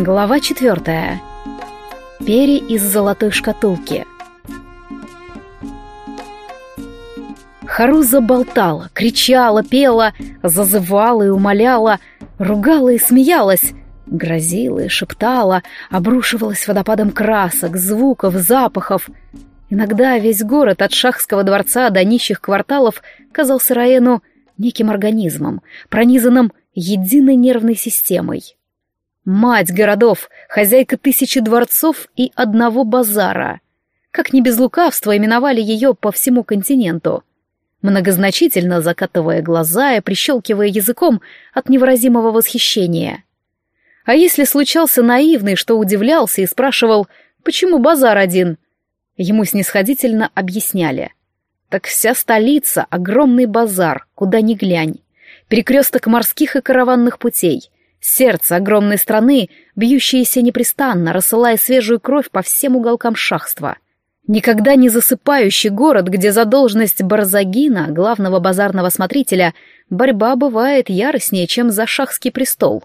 Глава четвертая. Пери из золотой шкатулки. Харуза болтала, кричала, пела, зазывала и умоляла, ругала и смеялась, грозила и шептала, обрушивалась водопадом красок, звуков, запахов. Иногда весь город от Шахского дворца до нищих кварталов казался Раену неким организмом, пронизанным единой нервной системой. Мать городов, хозяйка тысячи дворцов и одного базара. Как не без лукавства именовали ее по всему континенту. Многозначительно закатывая глаза и прищелкивая языком от невыразимого восхищения. А если случался наивный, что удивлялся и спрашивал, почему базар один, ему снисходительно объясняли. Так вся столица — огромный базар, куда ни глянь. Перекресток морских и караванных путей — Сердце огромной страны, бьющееся непрестанно, рассылая свежую кровь по всем уголкам шахства. Никогда не засыпающий город, где за должность Барзагина, главного базарного смотрителя, борьба бывает яростнее, чем за шахский престол.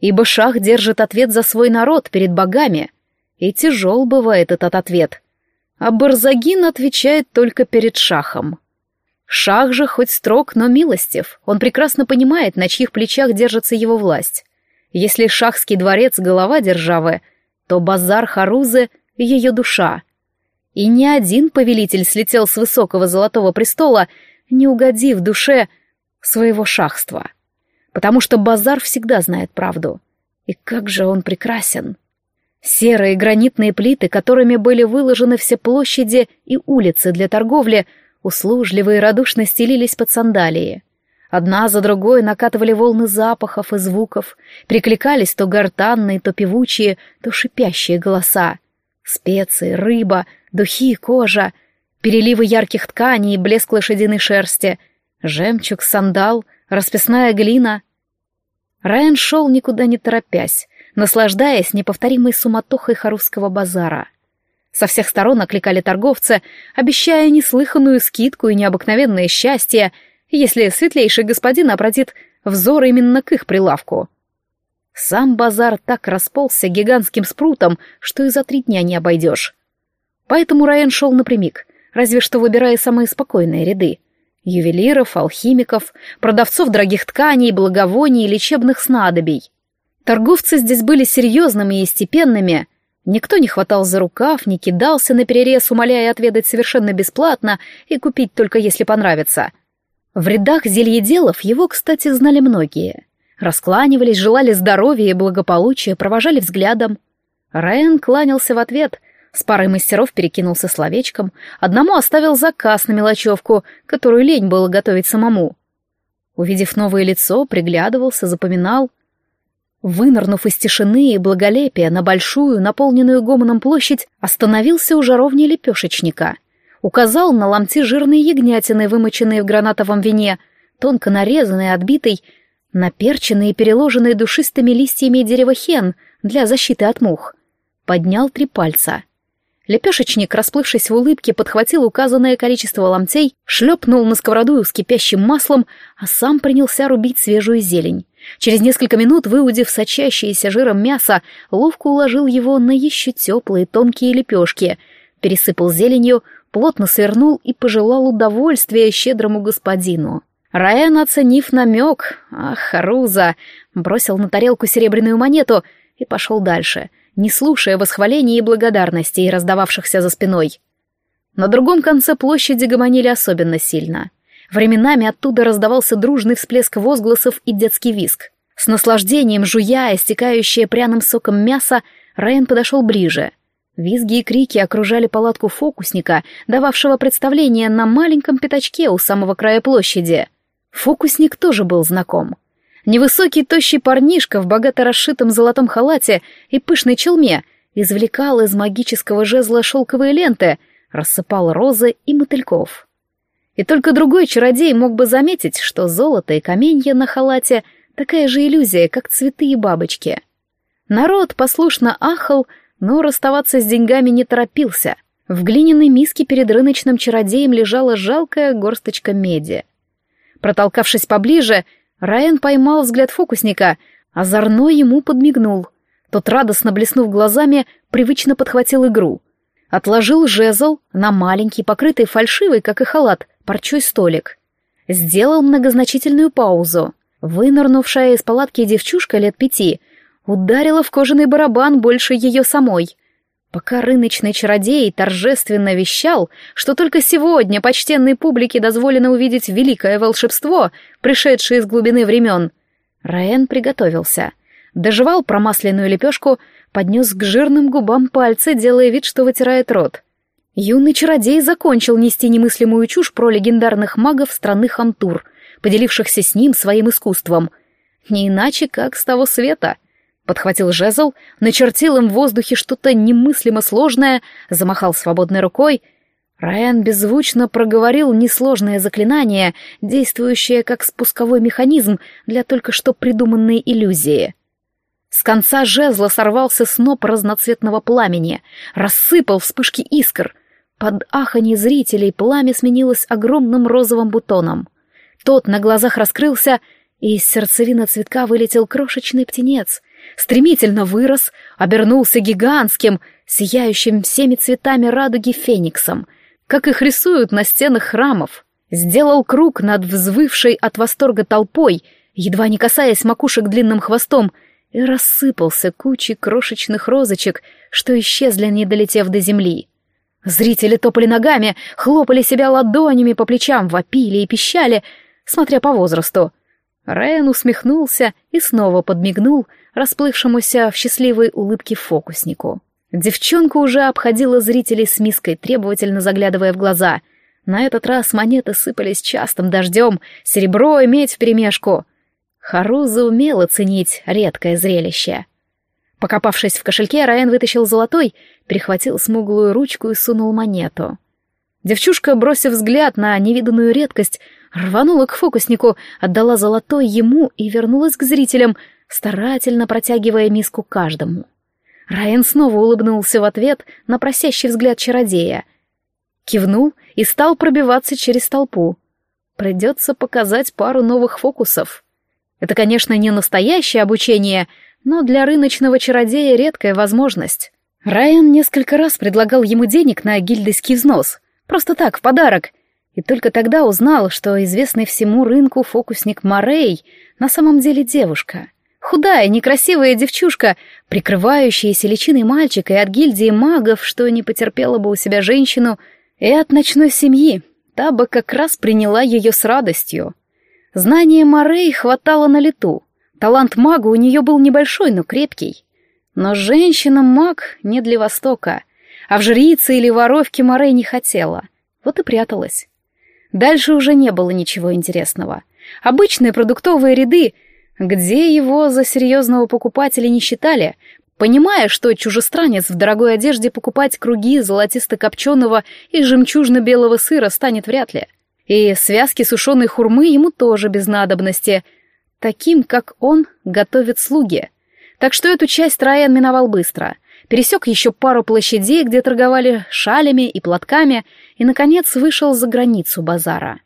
Ибо шах держит ответ за свой народ перед богами. И тяжел бывает этот ответ. А Барзагин отвечает только перед шахом. Шах же хоть строг, но милостив. Он прекрасно понимает, на чьих плечах держится его власть. Если шахский дворец — голова державы, то базар Харузы — ее душа. И ни один повелитель слетел с высокого золотого престола, не угодив душе своего шахства. Потому что базар всегда знает правду. И как же он прекрасен! Серые гранитные плиты, которыми были выложены все площади и улицы для торговли, услужливо и радушно стелились под сандалии. Одна за другой накатывали волны запахов и звуков, прикликались то гортанные, то певучие, то шипящие голоса. Специи, рыба, духи, кожа, переливы ярких тканей и блеск лошадиной шерсти, жемчуг, сандал, расписная глина. Райан шел никуда не торопясь, наслаждаясь неповторимой суматохой харусского базара. Со всех сторон окликали торговцы, обещая неслыханную скидку и необыкновенное счастье — если светлейший господин обратит взор именно к их прилавку. Сам базар так расползся гигантским спрутом, что и за три дня не обойдешь. Поэтому Райан шел напрямик, разве что выбирая самые спокойные ряды. Ювелиров, алхимиков, продавцов дорогих тканей, благовоний и лечебных снадобий. Торговцы здесь были серьезными и степенными. Никто не хватал за рукав, не кидался на перерез, умоляя отведать совершенно бесплатно и купить только если понравится — в рядах зельеделов его, кстати, знали многие. Раскланивались, желали здоровья и благополучия, провожали взглядом. Райан кланялся в ответ, с парой мастеров перекинулся словечком, одному оставил заказ на мелочевку, которую лень было готовить самому. Увидев новое лицо, приглядывался, запоминал. Вынырнув из тишины и благолепия на большую, наполненную гомоном площадь, остановился у жаровни лепешечника — указал на ломти жирной ягнятины, вымоченные в гранатовом вине, тонко нарезанные, отбитой, наперченные и переложенные душистыми листьями дерева хен для защиты от мух. Поднял три пальца. Лепешечник, расплывшись в улыбке, подхватил указанное количество ломтей, шлепнул на сковороду с кипящим маслом, а сам принялся рубить свежую зелень. Через несколько минут, выудив сочащееся жиром мясо, ловко уложил его на еще теплые тонкие лепешки, пересыпал зеленью, плотно свернул и пожелал удовольствия щедрому господину. Райан, оценив намек, ах, Харуза, бросил на тарелку серебряную монету и пошел дальше, не слушая восхвалений и благодарностей, раздававшихся за спиной. На другом конце площади гомонили особенно сильно. Временами оттуда раздавался дружный всплеск возгласов и детский виск. С наслаждением жуя, истекающее пряным соком мясо, Райан подошел ближе — Визги и крики окружали палатку фокусника, дававшего представление на маленьком пятачке у самого края площади. Фокусник тоже был знаком. Невысокий тощий парнишка в богато расшитом золотом халате и пышной челме извлекал из магического жезла шелковые ленты, рассыпал розы и мотыльков. И только другой чародей мог бы заметить, что золото и каменья на халате — такая же иллюзия, как цветы и бабочки. Народ послушно ахал, но расставаться с деньгами не торопился. В глиняной миске перед рыночным чародеем лежала жалкая горсточка меди. Протолкавшись поближе, Райан поймал взгляд фокусника, озорно ему подмигнул. Тот, радостно блеснув глазами, привычно подхватил игру. Отложил жезл на маленький, покрытый фальшивый, как и халат, парчой столик. Сделал многозначительную паузу. Вынырнувшая из палатки девчушка лет пяти ударила в кожаный барабан больше ее самой. Пока рыночный чародей торжественно вещал, что только сегодня почтенной публике дозволено увидеть великое волшебство, пришедшее из глубины времен, Раен приготовился. Доживал промасленную лепешку, поднес к жирным губам пальцы, делая вид, что вытирает рот. Юный чародей закончил нести немыслимую чушь про легендарных магов страны Хантур, поделившихся с ним своим искусством. Не иначе, как с того света. Подхватил жезл, начертил им в воздухе что-то немыслимо сложное, замахал свободной рукой. Райан беззвучно проговорил несложное заклинание, действующее как спусковой механизм для только что придуманной иллюзии. С конца жезла сорвался сноп разноцветного пламени, рассыпал вспышки искр. Под аханье зрителей пламя сменилось огромным розовым бутоном. Тот на глазах раскрылся, и из сердцевины цветка вылетел крошечный птенец. Стремительно вырос, обернулся гигантским, сияющим всеми цветами радуги фениксом, как их рисуют на стенах храмов. Сделал круг над взвывшей от восторга толпой, едва не касаясь макушек длинным хвостом — и рассыпался кучей крошечных розочек, что исчезли, не долетев до земли. Зрители топали ногами, хлопали себя ладонями по плечам, вопили и пищали, смотря по возрасту. Райан усмехнулся и снова подмигнул расплывшемуся в счастливой улыбке фокуснику. Девчонка уже обходила зрителей с миской, требовательно заглядывая в глаза. На этот раз монеты сыпались частым дождем, серебро и медь вперемешку — Харуза умела ценить редкое зрелище. Покопавшись в кошельке, Райан вытащил золотой, перехватил смуглую ручку и сунул монету. Девчушка, бросив взгляд на невиданную редкость, рванула к фокуснику, отдала золотой ему и вернулась к зрителям, старательно протягивая миску каждому. Райан снова улыбнулся в ответ на просящий взгляд чародея. Кивнул и стал пробиваться через толпу. Придется показать пару новых фокусов. Это, конечно, не настоящее обучение, но для рыночного чародея редкая возможность. Райан несколько раз предлагал ему денег на гильдейский взнос. Просто так, в подарок. И только тогда узнал, что известный всему рынку фокусник Морей на самом деле девушка. Худая, некрасивая девчушка, прикрывающаяся личиной мальчика и от гильдии магов, что не потерпела бы у себя женщину, и от ночной семьи. Та бы как раз приняла ее с радостью. Знания Морей хватало на лету. Талант мага у нее был небольшой, но крепкий. Но женщина-маг не для Востока, а в жрице или воровке Морей не хотела. Вот и пряталась. Дальше уже не было ничего интересного. Обычные продуктовые ряды, где его за серьезного покупателя не считали, понимая, что чужестранец в дорогой одежде покупать круги золотисто-копченого и жемчужно-белого сыра станет вряд ли. — и связки сушеной хурмы ему тоже без надобности. Таким, как он, готовят слуги. Так что эту часть Райан миновал быстро. Пересек еще пару площадей, где торговали шалями и платками, и, наконец, вышел за границу базара.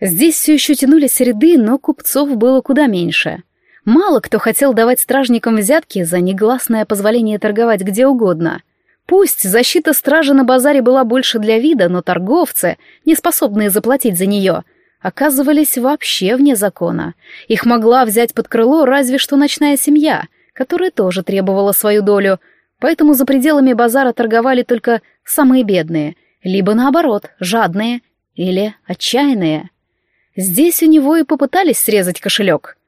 Здесь все еще тянулись ряды, но купцов было куда меньше. Мало кто хотел давать стражникам взятки за негласное позволение торговать где угодно — Пусть защита стражи на базаре была больше для вида, но торговцы, не способные заплатить за нее, оказывались вообще вне закона. Их могла взять под крыло разве что ночная семья, которая тоже требовала свою долю, поэтому за пределами базара торговали только самые бедные, либо наоборот, жадные или отчаянные. Здесь у него и попытались срезать кошелек.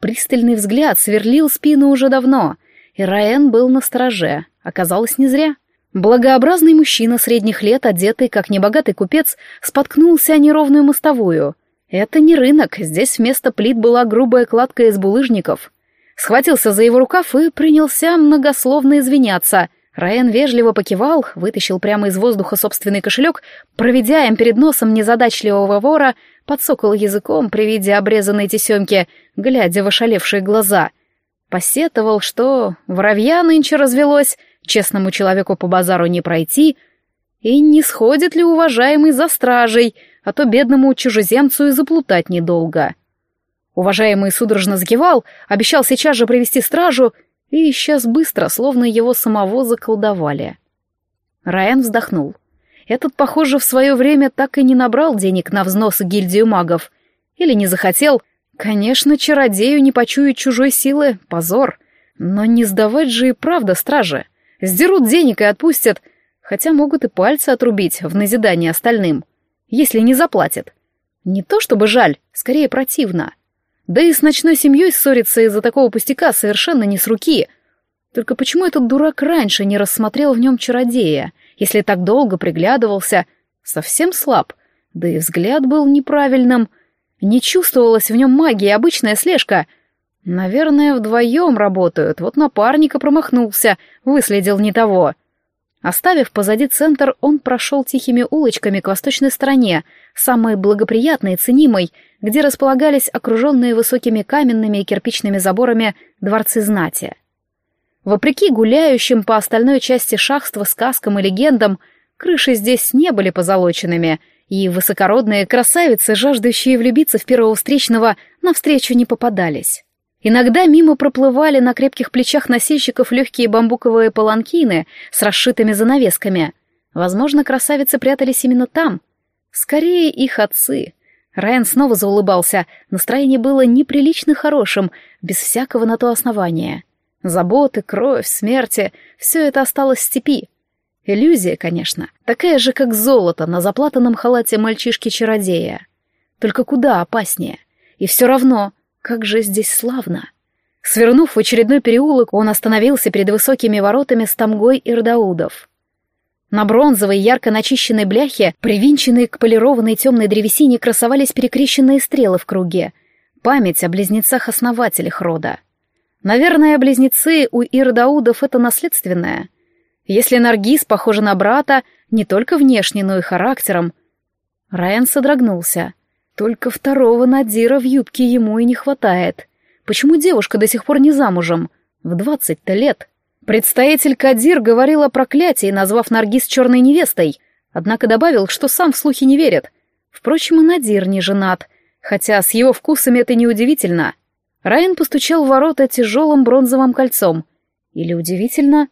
Пристальный взгляд сверлил спину уже давно, и Раен был на стороже, оказалось не зря. Благообразный мужчина средних лет, одетый как небогатый купец, споткнулся о неровную мостовую. Это не рынок, здесь вместо плит была грубая кладка из булыжников. Схватился за его рукав и принялся многословно извиняться. Райан вежливо покивал, вытащил прямо из воздуха собственный кошелек, проведя им перед носом незадачливого вора, подсокал языком при виде обрезанной тесемки, глядя в ошалевшие глаза. Посетовал, что воровья нынче развелось, честному человеку по базару не пройти, и не сходит ли уважаемый за стражей, а то бедному чужеземцу и заплутать недолго. Уважаемый судорожно сгивал, обещал сейчас же привести стражу и исчез быстро, словно его самого заколдовали. Райан вздохнул. Этот, похоже, в свое время так и не набрал денег на взносы гильдию магов. Или не захотел. Конечно, чародею не почуять чужой силы — позор. Но не сдавать же и правда стражи. Сдерут денег и отпустят, хотя могут и пальцы отрубить в назидание остальным, если не заплатят. Не то чтобы жаль, скорее противно. Да и с ночной семьей ссориться из-за такого пустяка совершенно не с руки. Только почему этот дурак раньше не рассмотрел в нем чародея, если так долго приглядывался? Совсем слаб, да и взгляд был неправильным. Не чувствовалась в нем магия, обычная слежка. Наверное, вдвоем работают, вот напарника промахнулся, выследил не того. Оставив позади центр, он прошел тихими улочками к восточной стороне, самой благоприятной и ценимой, где располагались окруженные высокими каменными и кирпичными заборами дворцы знати. Вопреки гуляющим по остальной части шахства сказкам и легендам, крыши здесь не были позолоченными, и высокородные красавицы, жаждущие влюбиться в первого встречного, навстречу не попадались. Иногда мимо проплывали на крепких плечах носильщиков легкие бамбуковые паланкины с расшитыми занавесками. Возможно, красавицы прятались именно там. Скорее, их отцы. Райан снова заулыбался. Настроение было неприлично хорошим, без всякого на то основания. Заботы, кровь, смерти — все это осталось в степи. Иллюзия, конечно, такая же, как золото на заплатанном халате мальчишки-чародея. Только куда опаснее. И все равно как же здесь славно! Свернув в очередной переулок, он остановился перед высокими воротами с тамгой ирдаудов. На бронзовой, ярко начищенной бляхе, привинченной к полированной темной древесине, красовались перекрещенные стрелы в круге. Память о близнецах-основателях рода. Наверное, близнецы у ирдаудов — это наследственное. Если Наргиз похожа на брата не только внешне, но и характером... Райан содрогнулся — только второго Надира в юбке ему и не хватает. Почему девушка до сих пор не замужем? В двадцать-то лет. Представитель Кадир говорил о проклятии, назвав Наргиз черной невестой, однако добавил, что сам в слухи не верит. Впрочем, и Надир не женат, хотя с его вкусами это неудивительно. Райан постучал в ворота тяжелым бронзовым кольцом. Или удивительно?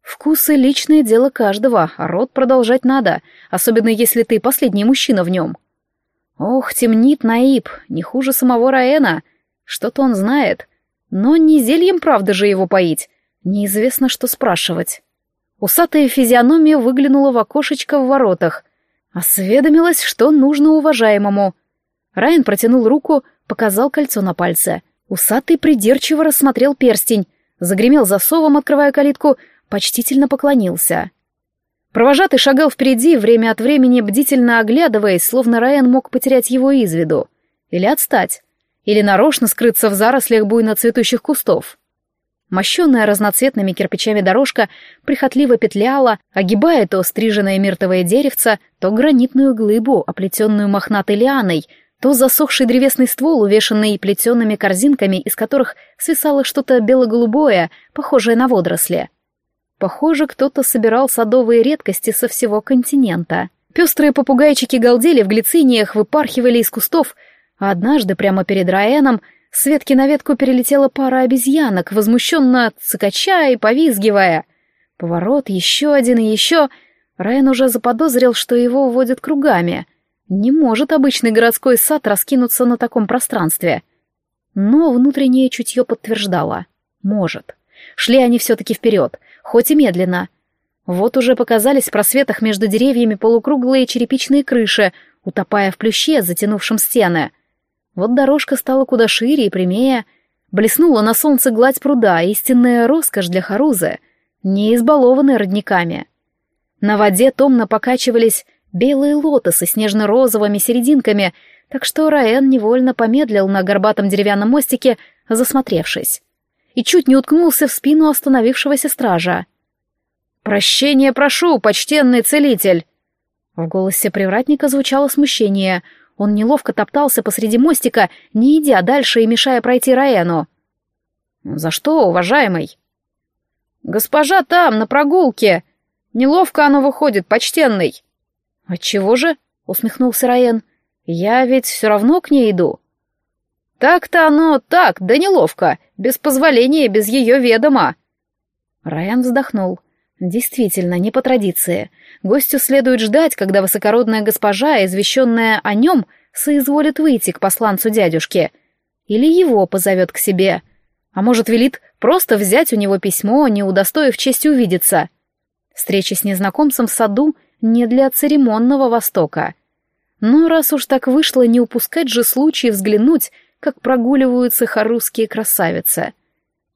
Вкусы — личное дело каждого, а род продолжать надо, особенно если ты последний мужчина в нем. Ох, темнит Наиб, не хуже самого Раэна. Что-то он знает. Но не зельем, правда же, его поить. Неизвестно, что спрашивать. Усатая физиономия выглянула в окошечко в воротах. Осведомилась, что нужно уважаемому. Райан протянул руку, показал кольцо на пальце. Усатый придирчиво рассмотрел перстень, загремел засовом, открывая калитку, почтительно поклонился. Провожатый шагал впереди, время от времени бдительно оглядываясь, словно Райан мог потерять его из виду. Или отстать. Или нарочно скрыться в зарослях буйно цветущих кустов. Мощенная разноцветными кирпичами дорожка прихотливо петляла, огибая то стриженное миртовое деревце, то гранитную глыбу, оплетенную мохнатой лианой, то засохший древесный ствол, увешанный плетеными корзинками, из которых свисало что-то бело-голубое, похожее на водоросли. Похоже, кто-то собирал садовые редкости со всего континента. Пестрые попугайчики галдели в глициниях, выпархивали из кустов, а однажды прямо перед Раэном с ветки на ветку перелетела пара обезьянок, возмущенно цикача и повизгивая. Поворот, еще один и еще. Раэн уже заподозрил, что его уводят кругами. Не может обычный городской сад раскинуться на таком пространстве. Но внутреннее чутье подтверждало. Может. Шли они все-таки вперед, хоть и медленно. Вот уже показались в просветах между деревьями полукруглые черепичные крыши, утопая в плюще, затянувшем стены. Вот дорожка стала куда шире и прямее. Блеснула на солнце гладь пруда, истинная роскошь для Харузы, не избалованная родниками. На воде томно покачивались белые лотосы с нежно-розовыми серединками, так что Раэн невольно помедлил на горбатом деревянном мостике, засмотревшись и чуть не уткнулся в спину остановившегося стража. «Прощение прошу, почтенный целитель!» В голосе привратника звучало смущение. Он неловко топтался посреди мостика, не идя дальше и мешая пройти Раэну. «За что, уважаемый?» «Госпожа там, на прогулке! Неловко оно выходит, почтенный!» «Отчего же?» — усмехнулся Раен. «Я ведь все равно к ней иду». «Так-то оно так, да неловко. без позволения, без ее ведома. Райан вздохнул. Действительно, не по традиции. Гостю следует ждать, когда высокородная госпожа, извещенная о нем, соизволит выйти к посланцу дядюшки. Или его позовет к себе. А может, велит просто взять у него письмо, не удостоив чести увидеться. Встреча с незнакомцем в саду не для церемонного Востока. Но раз уж так вышло, не упускать же случай взглянуть, как прогуливаются харусские красавицы.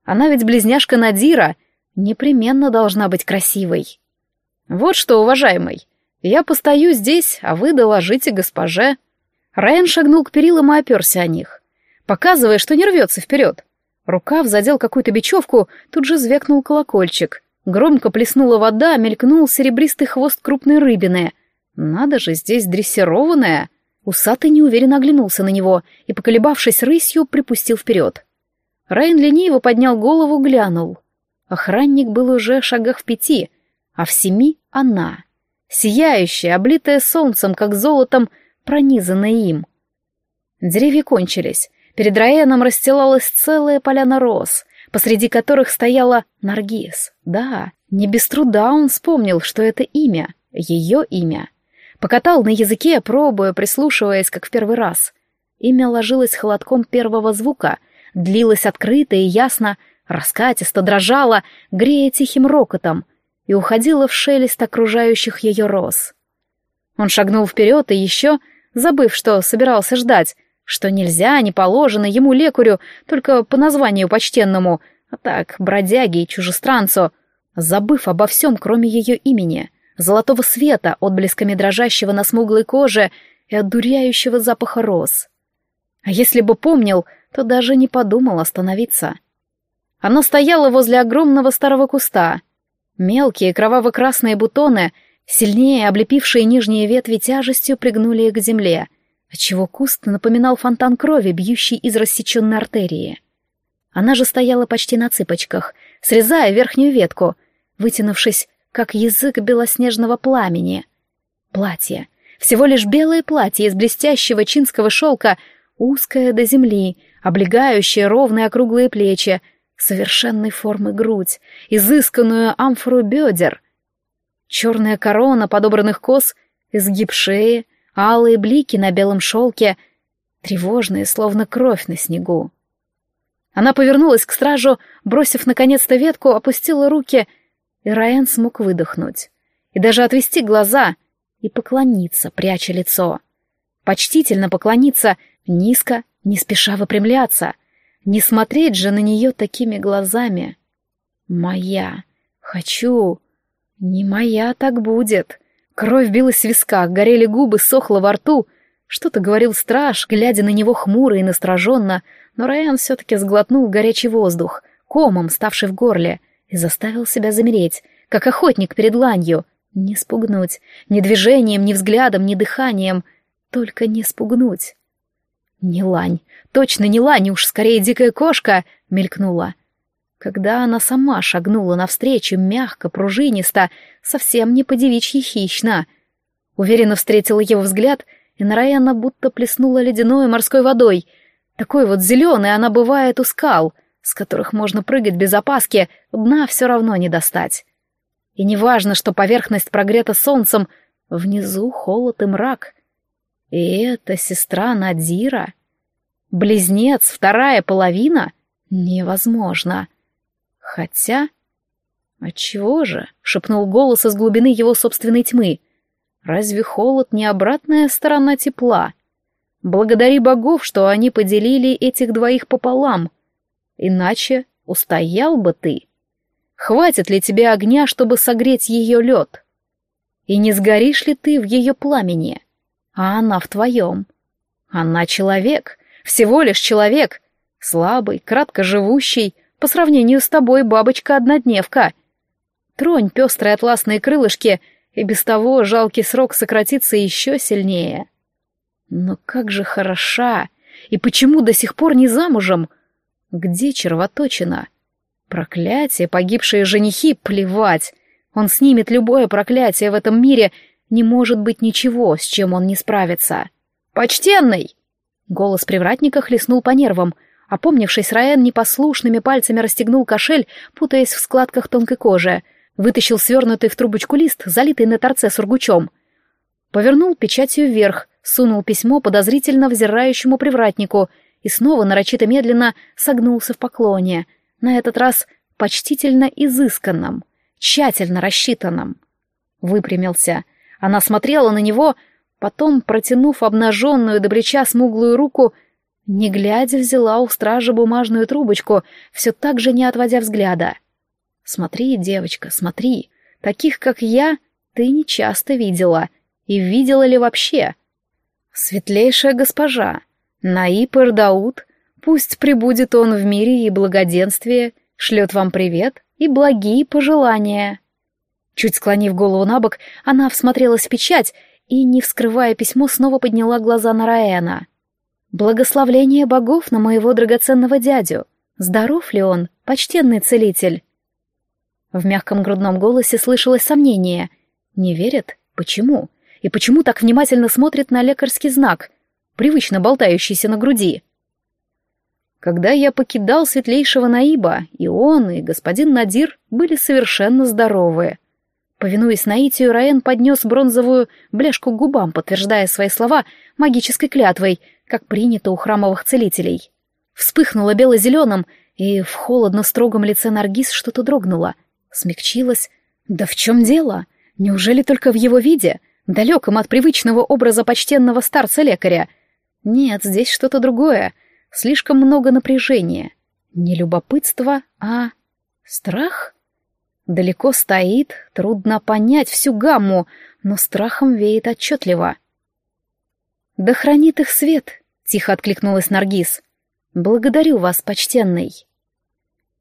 Она ведь близняшка Надира, непременно должна быть красивой. Вот что, уважаемый, я постою здесь, а вы доложите госпоже. Райан шагнул к перилам и оперся о них, показывая, что не рвется вперед. Рукав задел какую-то бечевку, тут же звякнул колокольчик. Громко плеснула вода, мелькнул серебристый хвост крупной рыбины. Надо же, здесь дрессированная. Усатый неуверенно оглянулся на него и, поколебавшись рысью, припустил вперед. Райан лениво поднял голову, глянул. Охранник был уже в шагах в пяти, а в семи — она. Сияющая, облитая солнцем, как золотом, пронизанная им. Деревья кончились. Перед Райаном расстилалась целая поляна роз, посреди которых стояла Наргиз. Да, не без труда он вспомнил, что это имя, ее имя. Покатал на языке, пробуя, прислушиваясь, как в первый раз. Имя ложилось холодком первого звука, длилось открыто и ясно, раскатисто дрожало, грея тихим рокотом, и уходило в шелест окружающих ее роз. Он шагнул вперед и еще, забыв, что собирался ждать, что нельзя, не положено ему лекарю, только по названию почтенному, а так, бродяге и чужестранцу, забыв обо всем, кроме ее имени, золотого света, отблесками дрожащего на смуглой коже и одуряющего запаха роз. А если бы помнил, то даже не подумал остановиться. Она стояла возле огромного старого куста. Мелкие кроваво-красные бутоны, сильнее облепившие нижние ветви тяжестью, пригнули их к земле — отчего куст напоминал фонтан крови, бьющий из рассеченной артерии. Она же стояла почти на цыпочках, срезая верхнюю ветку, вытянувшись, как язык белоснежного пламени. Платье. Всего лишь белое платье из блестящего чинского шелка, узкое до земли, облегающее ровные округлые плечи, совершенной формы грудь, изысканную амфору бедер. Черная корона подобранных кос, изгиб шеи, алые блики на белом шелке, тревожные, словно кровь на снегу. Она повернулась к стражу, бросив наконец-то ветку, опустила руки, и Раэн смог выдохнуть. И даже отвести глаза и поклониться, пряча лицо. Почтительно поклониться, низко, не спеша выпрямляться. Не смотреть же на нее такими глазами. «Моя. Хочу. Не моя так будет». Кровь билась в висках, горели губы, сохло во рту. Что-то говорил страж, глядя на него хмуро и настороженно, но Райан все-таки сглотнул горячий воздух, комом ставший в горле, и заставил себя замереть, как охотник перед ланью. Не спугнуть, ни движением, ни взглядом, ни дыханием, только не спугнуть. «Не лань, точно не лань, уж скорее дикая кошка!» — мелькнула когда она сама шагнула навстречу мягко, пружинисто, совсем не по-девичьи хищно. Уверенно встретила его взгляд, и на Райана будто плеснула ледяной морской водой. Такой вот зеленой она бывает у скал, с которых можно прыгать без опаски, дна все равно не достать. И неважно, что поверхность прогрета солнцем, внизу холод и мрак. И это сестра Надира. Близнец, вторая половина? Невозможно. Хотя... «Отчего же?» — шепнул голос из глубины его собственной тьмы. «Разве холод не обратная сторона тепла? Благодари богов, что они поделили этих двоих пополам. Иначе устоял бы ты. Хватит ли тебе огня, чтобы согреть ее лед? И не сгоришь ли ты в ее пламени? А она в твоем. Она человек, всего лишь человек, слабый, краткоживущий, по сравнению с тобой бабочка-однодневка. Тронь пестрые атласные крылышки, и без того жалкий срок сократится еще сильнее. Но как же хороша! И почему до сих пор не замужем? Где червоточина? Проклятие, погибшие женихи, плевать. Он снимет любое проклятие в этом мире, не может быть ничего, с чем он не справится. «Почтенный!» Голос привратника хлестнул по нервам — Опомнившись, Раен непослушными пальцами расстегнул кошель, путаясь в складках тонкой кожи. Вытащил свернутый в трубочку лист, залитый на торце сургучом. Повернул печатью вверх, сунул письмо подозрительно взирающему привратнику и снова нарочито медленно согнулся в поклоне, на этот раз почтительно изысканном, тщательно рассчитанном. Выпрямился. Она смотрела на него, потом, протянув обнаженную до плеча смуглую руку, не глядя, взяла у стража бумажную трубочку, все так же не отводя взгляда. «Смотри, девочка, смотри. Таких, как я, ты не часто видела. И видела ли вообще?» «Светлейшая госпожа, Наиб Эрдауд, пусть прибудет он в мире и благоденствии, шлет вам привет и благие пожелания». Чуть склонив голову на бок, она всмотрелась в печать и, не вскрывая письмо, снова подняла глаза на Раэна. Благословление богов на моего драгоценного дядю. Здоров ли он, почтенный целитель? В мягком грудном голосе слышалось сомнение. Не верит? Почему? И почему так внимательно смотрит на лекарский знак, привычно болтающийся на груди? Когда я покидал светлейшего Наиба, и он, и господин Надир были совершенно здоровы. Повинуясь наитию, Раен поднес бронзовую бляшку к губам, подтверждая свои слова магической клятвой — как принято у храмовых целителей. Вспыхнуло бело-зеленым, и в холодно-строгом лице Наргиз что-то дрогнуло, смягчилось. Да в чем дело? Неужели только в его виде, далеком от привычного образа почтенного старца-лекаря? Нет, здесь что-то другое, слишком много напряжения. Не любопытство, а страх? Далеко стоит, трудно понять всю гамму, но страхом веет отчетливо. «Да хранит их свет!» Тихо откликнулась Наргиз. «Благодарю вас, почтенный».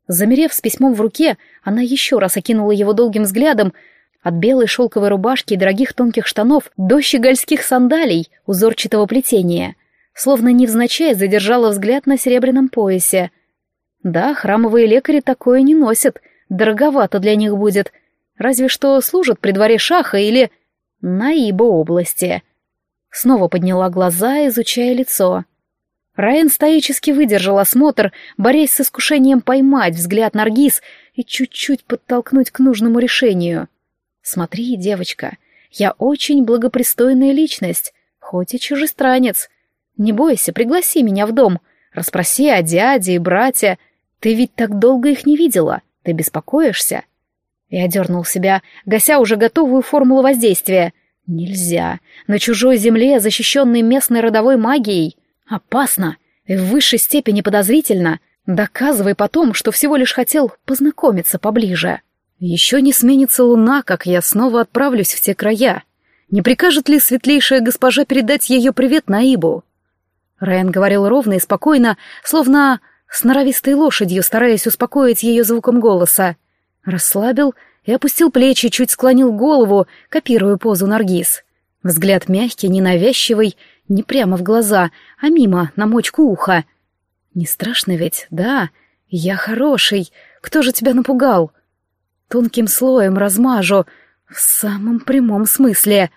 Замерев с письмом в руке, она еще раз окинула его долгим взглядом, от белой шелковой рубашки и дорогих тонких штанов до щегольских сандалий узорчатого плетения, словно невзначай задержала взгляд на серебряном поясе. Да, храмовые лекари такое не носят, дороговато для них будет, разве что служат при дворе шаха или на Ибо области. Снова подняла глаза, изучая лицо. Райан стоически выдержал осмотр, борясь с искушением поймать взгляд Наргиз и чуть-чуть подтолкнуть к нужному решению. «Смотри, девочка, я очень благопристойная личность, хоть и чужестранец. Не бойся, пригласи меня в дом, расспроси о дяде и брате. Ты ведь так долго их не видела, ты беспокоишься?» Я дернул себя, гася уже готовую формулу воздействия — Нельзя. На чужой земле, защищенной местной родовой магией. Опасно и в высшей степени подозрительно. Доказывай потом, что всего лишь хотел познакомиться поближе. Еще не сменится луна, как я снова отправлюсь в те края. Не прикажет ли светлейшая госпожа передать ее привет Наибу? Райан говорил ровно и спокойно, словно с норовистой лошадью, стараясь успокоить ее звуком голоса. Расслабил и опустил плечи, чуть склонил голову, копируя позу Наргиз. Взгляд мягкий, ненавязчивый, не прямо в глаза, а мимо, на мочку уха. «Не страшно ведь, да? Я хороший. Кто же тебя напугал?» «Тонким слоем размажу, в самом прямом смысле».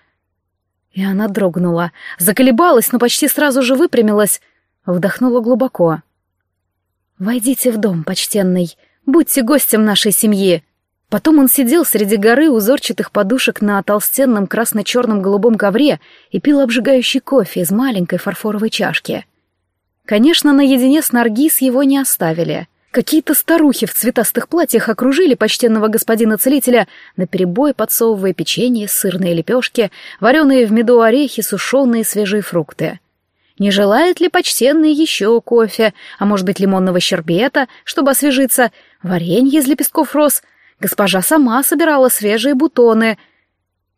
И она дрогнула, заколебалась, но почти сразу же выпрямилась, вдохнула глубоко. «Войдите в дом, почтенный, будьте гостем нашей семьи». Потом он сидел среди горы узорчатых подушек на толстенном красно-черном голубом ковре и пил обжигающий кофе из маленькой фарфоровой чашки. Конечно, наедине с Наргиз его не оставили. Какие-то старухи в цветастых платьях окружили почтенного господина целителя, наперебой подсовывая печенье, сырные лепешки, вареные в меду орехи, сушеные свежие фрукты. Не желает ли почтенный еще кофе, а может быть лимонного щербета, чтобы освежиться, варенье из лепестков роз — Госпожа сама собирала свежие бутоны.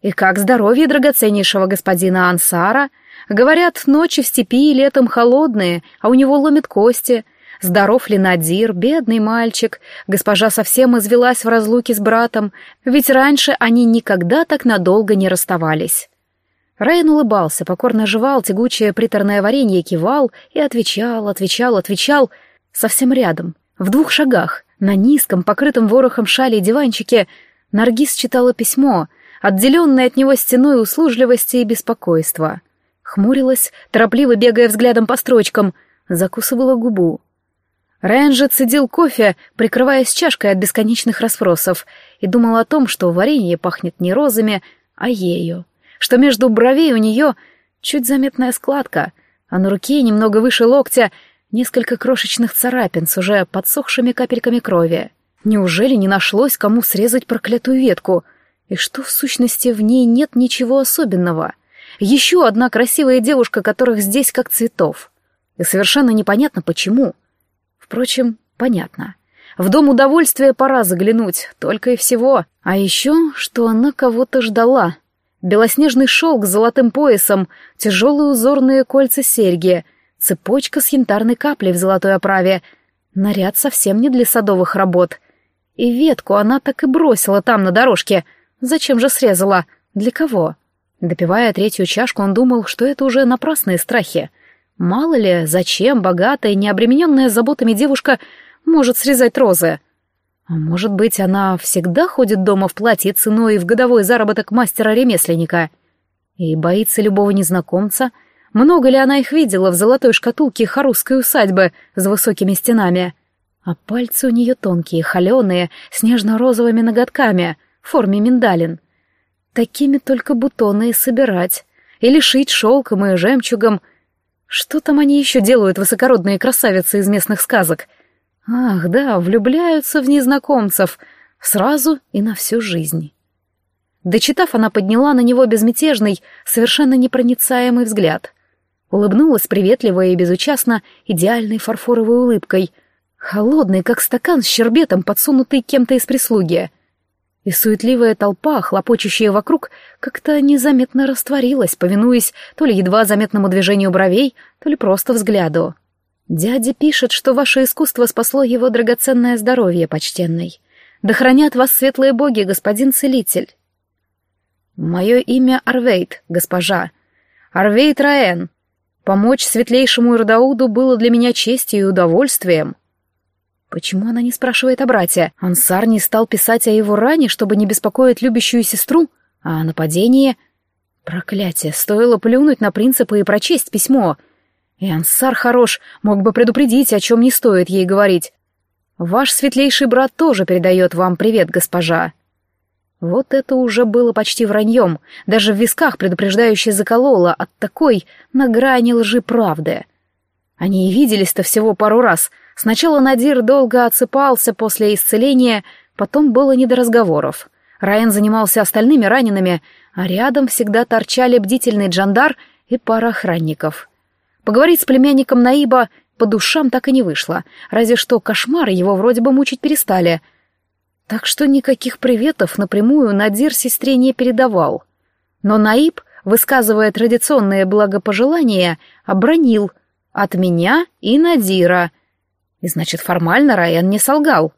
И как здоровье драгоценнейшего господина Ансара? Говорят, ночи в степи и летом холодные, а у него ломит кости. Здоров ли Надир, бедный мальчик? Госпожа совсем извелась в разлуке с братом, ведь раньше они никогда так надолго не расставались. Райан улыбался, покорно жевал тягучее приторное варенье, кивал и отвечал, отвечал, отвечал, совсем рядом, в двух шагах. На низком, покрытом ворохом шали диванчике Наргиз читала письмо, отделенное от него стеной услужливости и беспокойства. Хмурилась, торопливо бегая взглядом по строчкам, закусывала губу. Райан же цедил кофе, прикрываясь чашкой от бесконечных расспросов, и думал о том, что варенье пахнет не розами, а ею, что между бровей у нее чуть заметная складка, а на руке, немного выше локтя, несколько крошечных царапин с уже подсохшими капельками крови. Неужели не нашлось, кому срезать проклятую ветку? И что, в сущности, в ней нет ничего особенного? Еще одна красивая девушка, которых здесь как цветов. И совершенно непонятно, почему. Впрочем, понятно. В дом удовольствия пора заглянуть, только и всего. А еще, что она кого-то ждала. Белоснежный шелк с золотым поясом, тяжелые узорные кольца-серьги, цепочка с янтарной каплей в золотой оправе. Наряд совсем не для садовых работ. И ветку она так и бросила там, на дорожке. Зачем же срезала? Для кого? Допивая третью чашку, он думал, что это уже напрасные страхи. Мало ли, зачем богатая, необремененная заботами девушка может срезать розы? А может быть, она всегда ходит дома в платье ценой в годовой заработок мастера-ремесленника? И боится любого незнакомца? Много ли она их видела в золотой шкатулке харусской усадьбы с высокими стенами? А пальцы у нее тонкие, холеные, с нежно-розовыми ноготками, в форме миндалин. Такими только бутоны и собирать. Или шить шелком и жемчугом. Что там они еще делают, высокородные красавицы из местных сказок? Ах, да, влюбляются в незнакомцев. Сразу и на всю жизнь. Дочитав, она подняла на него безмятежный, совершенно непроницаемый взгляд. Улыбнулась приветливо и безучастно, идеальной фарфоровой улыбкой. Холодный, как стакан с щербетом, подсунутый кем-то из прислуги и суетливая толпа, хлопочущая вокруг, как-то незаметно растворилась, повинуясь то ли едва заметному движению бровей, то ли просто взгляду. «Дядя пишет, что ваше искусство спасло его драгоценное здоровье, почтенный. Да хранят вас светлые боги, господин целитель». «Мое имя Арвейт, госпожа. Арвейт Раэн. Помочь светлейшему Ирдауду было для меня честью и удовольствием». Почему она не спрашивает о брате? Ансар не стал писать о его ране, чтобы не беспокоить любящую сестру? А о нападении? Проклятие, стоило плюнуть на принципы и прочесть письмо. И Ансар хорош, мог бы предупредить, о чем не стоит ей говорить. Ваш светлейший брат тоже передает вам привет, госпожа. Вот это уже было почти враньем, даже в висках предупреждающе закололо от такой на грани лжи правды. Они и виделись-то всего пару раз — Сначала Надир долго отсыпался после исцеления, потом было не до разговоров. Райан занимался остальными ранеными, а рядом всегда торчали бдительный Джандар и пара охранников. Поговорить с племянником Наиба по душам так и не вышло, разве что кошмары его вроде бы мучить перестали. Так что никаких приветов напрямую Надир сестре не передавал. Но Наиб, высказывая традиционные благопожелания, обронил «от меня и Надира», и значит, формально Райан не солгал.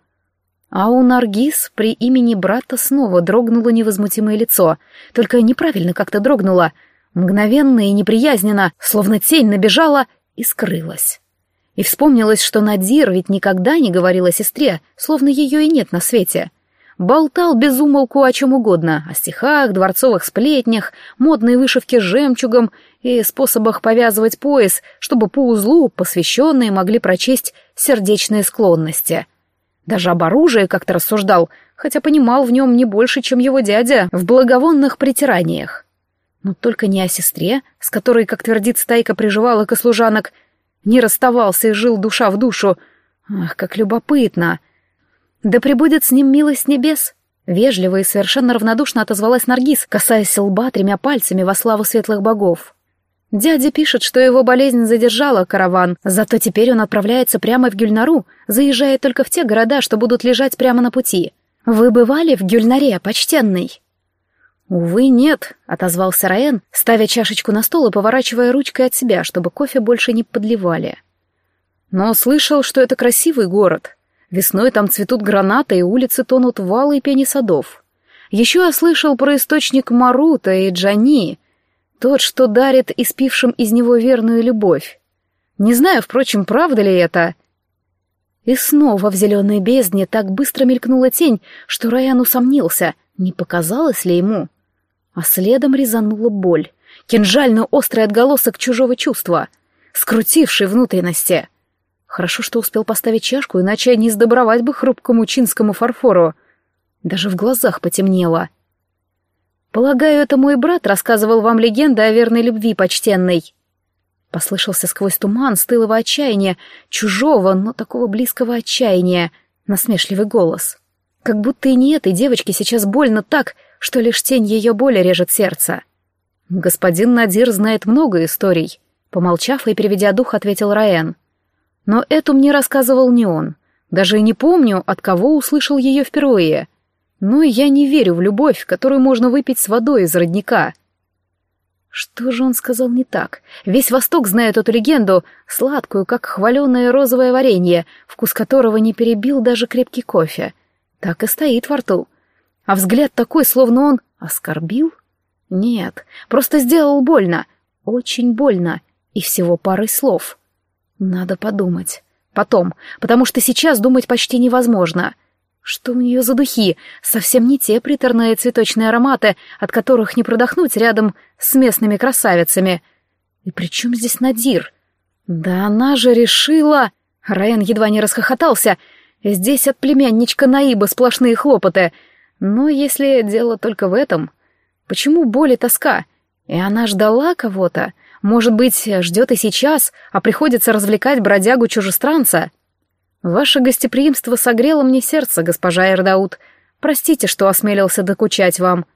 А у Наргиз при имени брата снова дрогнуло невозмутимое лицо, только неправильно как-то дрогнуло, мгновенно и неприязненно, словно тень набежала и скрылась. И вспомнилось, что Надир ведь никогда не говорил о сестре, словно ее и нет на свете. Болтал без умолку о чем угодно, о стихах, дворцовых сплетнях, модной вышивке с жемчугом и способах повязывать пояс, чтобы по узлу посвященные могли прочесть сердечные склонности. Даже об оружии как-то рассуждал, хотя понимал в нем не больше, чем его дядя в благовонных притираниях. Но только не о сестре, с которой, как твердит стайка приживалок и служанок, не расставался и жил душа в душу. Ах, как любопытно! Да пребудет с ним милость небес! Вежливо и совершенно равнодушно отозвалась Наргиз, касаясь лба тремя пальцами во славу светлых богов. Дядя пишет, что его болезнь задержала караван, зато теперь он отправляется прямо в Гюльнару, заезжая только в те города, что будут лежать прямо на пути. Вы бывали в Гюльнаре, почтенный?» «Увы, нет», — отозвался Раен, ставя чашечку на стол и поворачивая ручкой от себя, чтобы кофе больше не подливали. «Но слышал, что это красивый город. Весной там цветут гранаты, и улицы тонут валы и пени садов. Еще я слышал про источник Марута и Джани, тот, что дарит испившим из него верную любовь. Не знаю, впрочем, правда ли это. И снова в зеленой бездне так быстро мелькнула тень, что Райан усомнился, не показалось ли ему. А следом резанула боль, кинжально острый отголосок чужого чувства, скрутивший внутренности. Хорошо, что успел поставить чашку, иначе не сдобровать бы хрупкому чинскому фарфору. Даже в глазах потемнело. «Полагаю, это мой брат рассказывал вам легенды о верной любви, почтенной». Послышался сквозь туман стылого отчаяния, чужого, но такого близкого отчаяния, насмешливый голос. Как будто и не этой девочке сейчас больно так, что лишь тень ее боли режет сердце. «Господин Надир знает много историй», — помолчав и переведя дух, ответил Раен. «Но эту мне рассказывал не он. Даже и не помню, от кого услышал ее впервые. Но я не верю в любовь, которую можно выпить с водой из родника». Что же он сказал не так? Весь Восток знает эту легенду, сладкую, как хваленое розовое варенье, вкус которого не перебил даже крепкий кофе. Так и стоит во рту. А взгляд такой, словно он оскорбил? Нет, просто сделал больно. Очень больно. И всего парой слов. Надо подумать. Потом, потому что сейчас думать почти невозможно. Что у нее за духи? Совсем не те приторные цветочные ароматы, от которых не продохнуть рядом с местными красавицами. И при чем здесь Надир? Да она же решила... Райан едва не расхохотался. Здесь от племянничка Наиба сплошные хлопоты. Но если дело только в этом, Почему боль и тоска? И она ждала кого-то. Может быть, ждет и сейчас, а приходится развлекать бродягу-чужестранца? Ваше гостеприимство согрело мне сердце, госпожа Эрдаут. Простите, что осмелился докучать вам.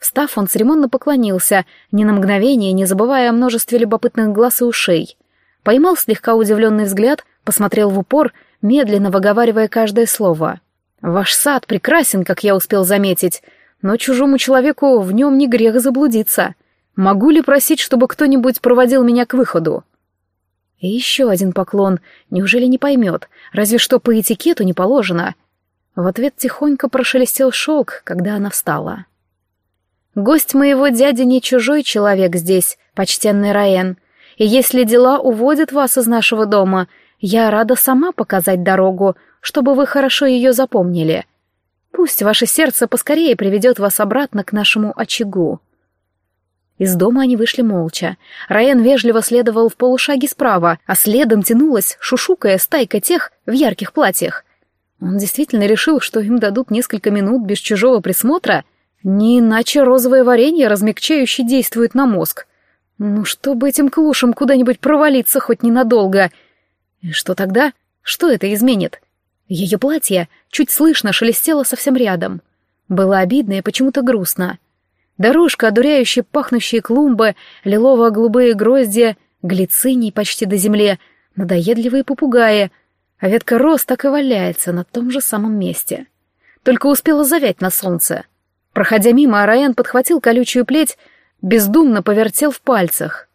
Встав, он церемонно поклонился, ни на мгновение не забывая о множестве любопытных глаз и ушей. Поймал слегка удивленный взгляд, посмотрел в упор, медленно выговаривая каждое слово. «Ваш сад прекрасен, как я успел заметить но чужому человеку в нем не грех заблудиться. Могу ли просить, чтобы кто-нибудь проводил меня к выходу? И еще один поклон. Неужели не поймет? Разве что по этикету не положено. В ответ тихонько прошелестел шелк, когда она встала. «Гость моего дяди не чужой человек здесь, почтенный Раен, и если дела уводят вас из нашего дома, я рада сама показать дорогу, чтобы вы хорошо ее запомнили. Пусть ваше сердце поскорее приведет вас обратно к нашему очагу. Из дома они вышли молча. Райан вежливо следовал в полушаге справа, а следом тянулась, шушукая стайка тех в ярких платьях. Он действительно решил, что им дадут несколько минут без чужого присмотра? Не иначе розовое варенье размягчающе действует на мозг. Ну, чтобы этим клушам куда-нибудь провалиться хоть ненадолго. И что тогда? Что это изменит? Ее платье чуть слышно шелестело совсем рядом. Было обидно и почему-то грустно. Дорожка, одуряющая пахнущие клумбы, лилово-голубые гроздья, глициний почти до земли, надоедливые попугаи, а ветка роз так и валяется на том же самом месте. Только успела завять на солнце. Проходя мимо, Араен подхватил колючую плеть, бездумно повертел в пальцах.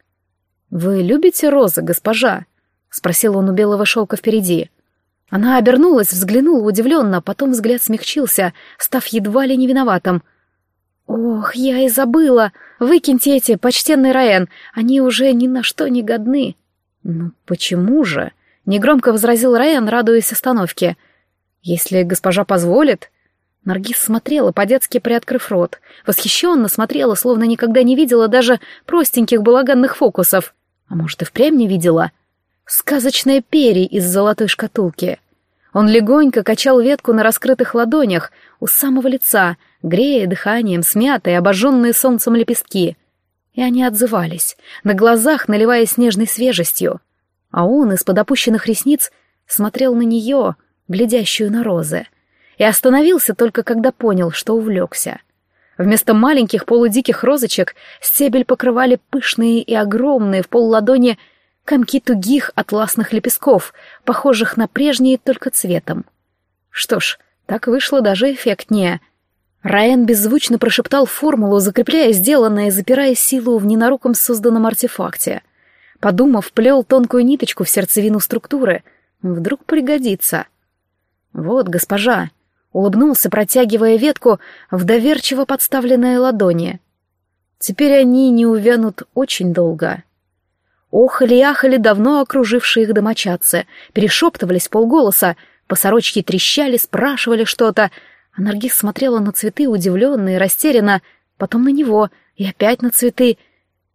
«Вы любите розы, госпожа?» — спросил он у белого шелка впереди. Она обернулась, взглянула удивленно, потом взгляд смягчился, став едва ли не виноватым. «Ох, я и забыла! Выкиньте эти, почтенный Раен, они уже ни на что не годны!» «Ну почему же?» — негромко возразил Раен, радуясь остановке. «Если госпожа позволит...» Наргиз смотрела, по-детски приоткрыв рот. Восхищенно смотрела, словно никогда не видела даже простеньких балаганных фокусов. А может, и впрямь не видела? Сказочное перья из золотой шкатулки. Он легонько качал ветку на раскрытых ладонях у самого лица, грея дыханием смятые, обожженные солнцем лепестки. И они отзывались, на глазах наливая снежной свежестью. А он из-под опущенных ресниц смотрел на нее, глядящую на розы, и остановился только когда понял, что увлекся. Вместо маленьких полудиких розочек стебель покрывали пышные и огромные в полладони комки тугих атласных лепестков, похожих на прежние только цветом. Что ж, так вышло даже эффектнее. Райан беззвучно прошептал формулу, закрепляя сделанное и запирая силу в ненаруком созданном артефакте. Подумав, плел тонкую ниточку в сердцевину структуры. Вдруг пригодится. «Вот, госпожа!» — улыбнулся, протягивая ветку в доверчиво подставленные ладони. «Теперь они не увянут очень долго». Охали и ахали давно окружившие их домочадцы, перешептывались полголоса, по трещали, спрашивали что-то. А Наргиз смотрела на цветы удивленно и растерянно, потом на него и опять на цветы.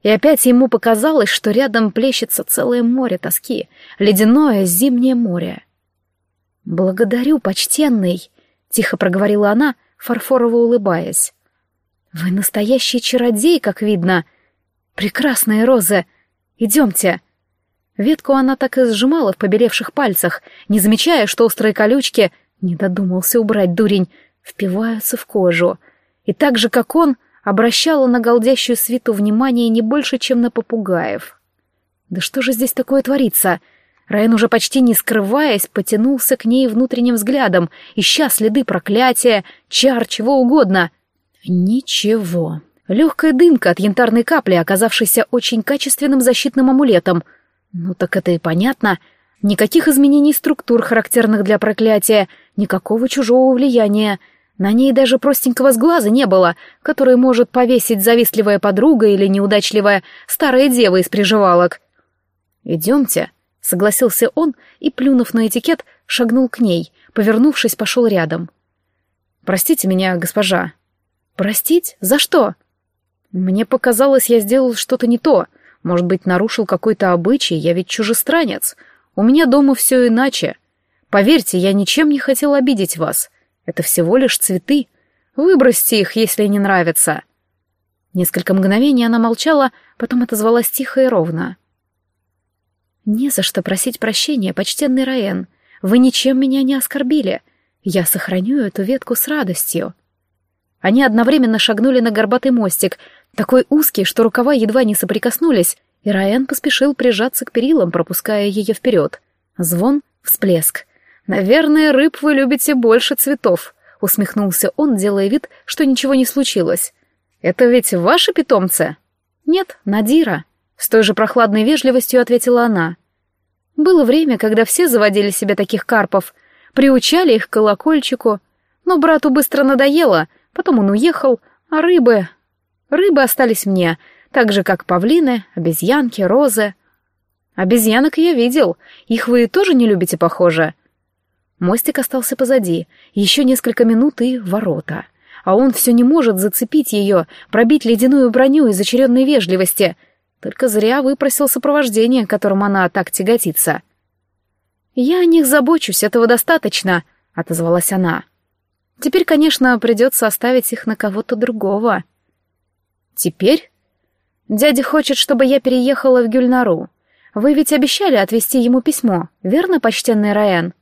И опять ему показалось, что рядом плещется целое море тоски, ледяное зимнее море. «Благодарю, почтенный», — тихо проговорила она, фарфорово улыбаясь. «Вы настоящий чародей, как видно. Прекрасные розы. Идемте». Ветку она так и сжимала в побелевших пальцах, не замечая, что острые колючки, не додумался убрать дурень, впиваются в кожу. И так же, как он, обращала на голдящую свиту внимание не больше, чем на попугаев. Да что же здесь такое творится? Райан уже почти не скрываясь, потянулся к ней внутренним взглядом, ища следы проклятия, чар, чего угодно. Ничего. Легкая дымка от янтарной капли, оказавшейся очень качественным защитным амулетом. Ну так это и понятно. Никаких изменений структур, характерных для проклятия, никакого чужого влияния — на ней даже простенького сглаза не было, который может повесить завистливая подруга или неудачливая старая дева из приживалок. «Идемте», — согласился он и, плюнув на этикет, шагнул к ней, повернувшись, пошел рядом. «Простите меня, госпожа». «Простить? За что?» «Мне показалось, я сделал что-то не то. Может быть, нарушил какой-то обычай, я ведь чужестранец. У меня дома все иначе. Поверьте, я ничем не хотел обидеть вас». Это всего лишь цветы. Выбросьте их, если не нравятся. Несколько мгновений она молчала, потом отозвалась тихо и ровно. «Не за что просить прощения, почтенный Раен. Вы ничем меня не оскорбили. Я сохраню эту ветку с радостью». Они одновременно шагнули на горбатый мостик, такой узкий, что рукава едва не соприкоснулись, и Раен поспешил прижаться к перилам, пропуская ее вперед. Звон, всплеск. «Наверное, рыб вы любите больше цветов», — усмехнулся он, делая вид, что ничего не случилось. «Это ведь ваши питомцы?» «Нет, Надира», — с той же прохладной вежливостью ответила она. «Было время, когда все заводили себе таких карпов, приучали их к колокольчику, но брату быстро надоело, потом он уехал, а рыбы... Рыбы остались мне, так же, как павлины, обезьянки, розы. Обезьянок я видел, их вы тоже не любите, похоже?» Мостик остался позади, еще несколько минут и ворота. А он все не может зацепить ее, пробить ледяную броню из очередной вежливости. Только зря выпросил сопровождение, которым она так тяготится. «Я о них забочусь, этого достаточно», — отозвалась она. «Теперь, конечно, придется оставить их на кого-то другого». «Теперь?» «Дядя хочет, чтобы я переехала в Гюльнару. Вы ведь обещали отвезти ему письмо, верно, почтенный Раэн?»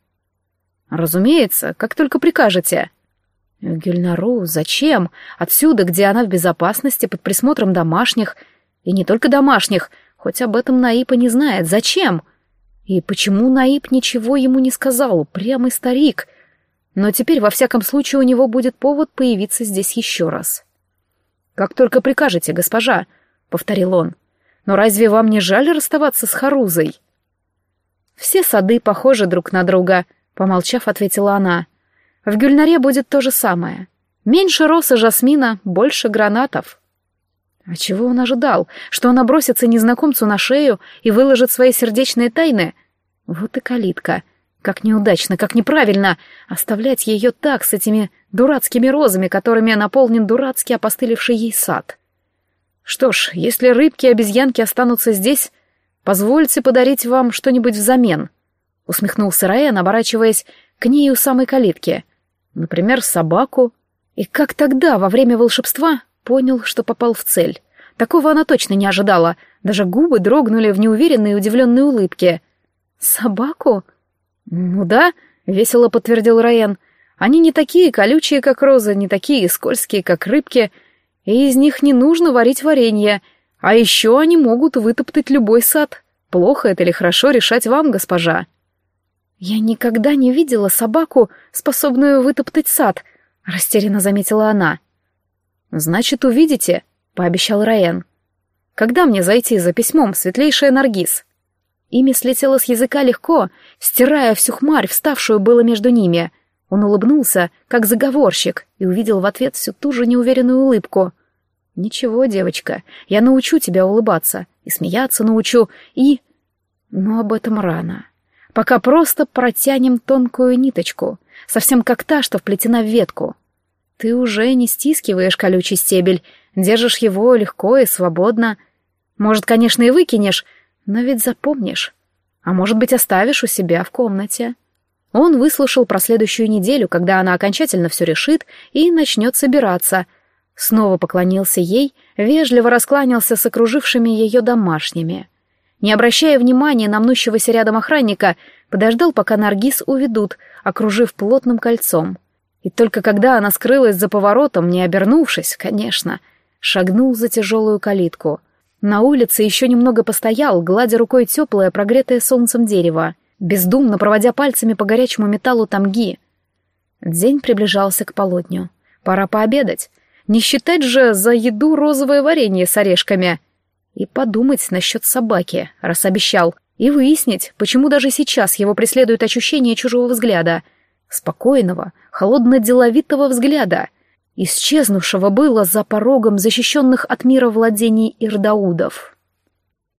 «Разумеется, как только прикажете». «Гюльнару, зачем? Отсюда, где она в безопасности, под присмотром домашних. И не только домашних, хоть об этом Наипа не знает. Зачем? И почему Наип ничего ему не сказал? Прямый старик. Но теперь, во всяком случае, у него будет повод появиться здесь еще раз». «Как только прикажете, госпожа», — повторил он. «Но разве вам не жаль расставаться с Харузой?» Все сады похожи друг на друга — Помолчав, ответила она. В Гюльнаре будет то же самое. Меньше роз жасмина, больше гранатов. А чего он ожидал? Что она бросится незнакомцу на шею и выложит свои сердечные тайны? Вот и калитка. Как неудачно, как неправильно оставлять ее так с этими дурацкими розами, которыми наполнен дурацкий опостылевший ей сад. Что ж, если рыбки и обезьянки останутся здесь, позвольте подарить вам что-нибудь взамен — усмехнулся Раен, оборачиваясь к ней у самой калитки. Например, собаку. И как тогда, во время волшебства, понял, что попал в цель. Такого она точно не ожидала. Даже губы дрогнули в неуверенной и удивленной улыбке. «Собаку?» «Ну да», — весело подтвердил Раен. «Они не такие колючие, как розы, не такие скользкие, как рыбки, и из них не нужно варить варенье. А еще они могут вытоптать любой сад. Плохо это или хорошо решать вам, госпожа». «Я никогда не видела собаку, способную вытоптать сад», — растерянно заметила она. «Значит, увидите», — пообещал Раен. «Когда мне зайти за письмом, светлейшая Наргиз?» Имя слетело с языка легко, стирая всю хмарь, вставшую было между ними. Он улыбнулся, как заговорщик, и увидел в ответ всю ту же неуверенную улыбку. «Ничего, девочка, я научу тебя улыбаться, и смеяться научу, и...» Но об этом рано пока просто протянем тонкую ниточку, совсем как та, что вплетена в ветку. Ты уже не стискиваешь колючий стебель, держишь его легко и свободно. Может, конечно, и выкинешь, но ведь запомнишь. А может быть, оставишь у себя в комнате. Он выслушал про следующую неделю, когда она окончательно все решит и начнет собираться. Снова поклонился ей, вежливо раскланялся с окружившими ее домашними. Не обращая внимания на мнущегося рядом охранника, подождал, пока Наргиз уведут, окружив плотным кольцом. И только когда она скрылась за поворотом, не обернувшись, конечно, шагнул за тяжелую калитку. На улице еще немного постоял, гладя рукой теплое, прогретое солнцем дерево бездумно проводя пальцами по горячему металлу тамги. День приближался к полудню. Пора пообедать. Не считать же за еду розовое варенье с орешками. И подумать насчет собаки, раз обещал. И выяснить, почему даже сейчас его преследует ощущение чужого взгляда. Спокойного, холодно-деловитого взгляда. Исчезнувшего было за порогом защищенных от мира владений ирдаудов.